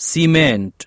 cement